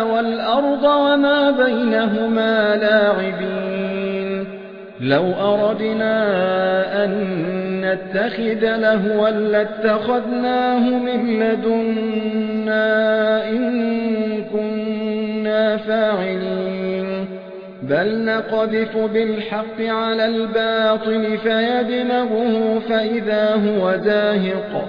والأرض وما بينهما لاعبين. لو أردنا أن نتخذ لهوا لاتخذناه من لدنا إن كنا فاعلين. بل نقذف بالحق على الباطل فيدمغه فإذا هو زاهق.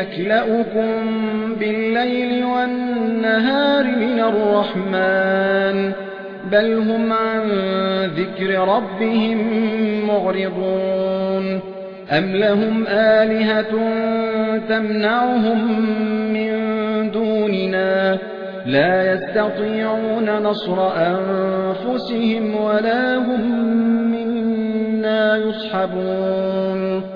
يكلأكم بالليل والنهار من الرحمن بل هم عن ذكر ربهم معرضون أم لهم آلهة تمنعهم من دوننا لا يستطيعون نصر أنفسهم ولا هم منا يصحبون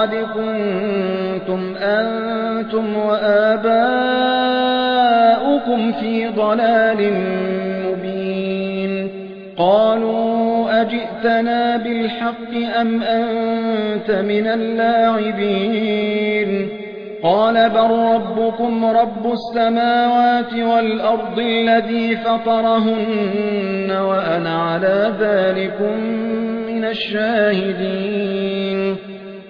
لقد كنتم أنتم وآباؤكم في ضلال مبين. قالوا أجئتنا بالحق أم أنت من اللاعبين؟ قال بل ربكم رب السماوات والأرض الذي فطرهن وأنا على ذلكم من الشاهدين.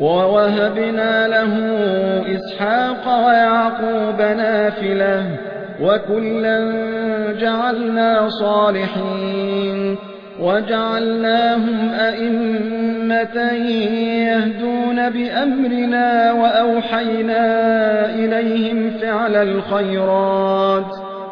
ووهبنا له إسحاق ويعقوب نافلة وكلا جعلنا صالحين وجعلناهم أئمة يهدون بأمرنا وأوحينا إليهم فعل الخيرات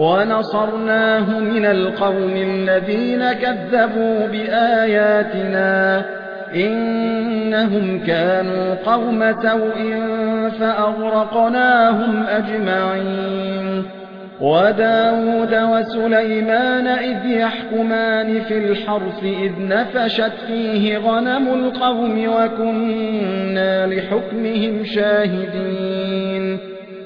ونصرناه من القوم الذين كذبوا بآياتنا إنهم كانوا قوم سوء فأغرقناهم أجمعين وداود وسليمان إذ يحكمان في الحرث إذ نفشت فيه غنم القوم وكنا لحكمهم شاهدين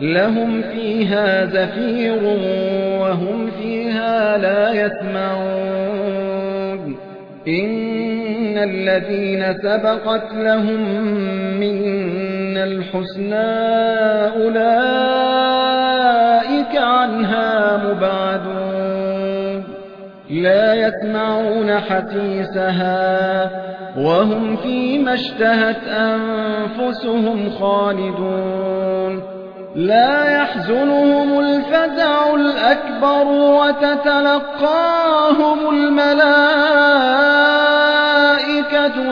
لهم فيها زفير وهم فيها لا يسمعون. إن الذين سبقت لهم من الحسنى أولئك عنها مبعدون. لا يسمعون حتيسها وهم فيما اشتهت أنفسهم خالدون. لا يحزنهم الفزع الأكبر وتتلقاهم الملائكة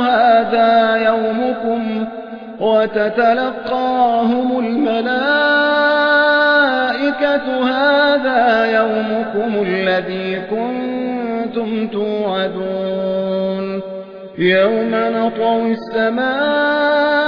هذا يومكم وتتلقاهم الملائكة هذا يومكم الذي كنتم توعدون يوم نطوي السماء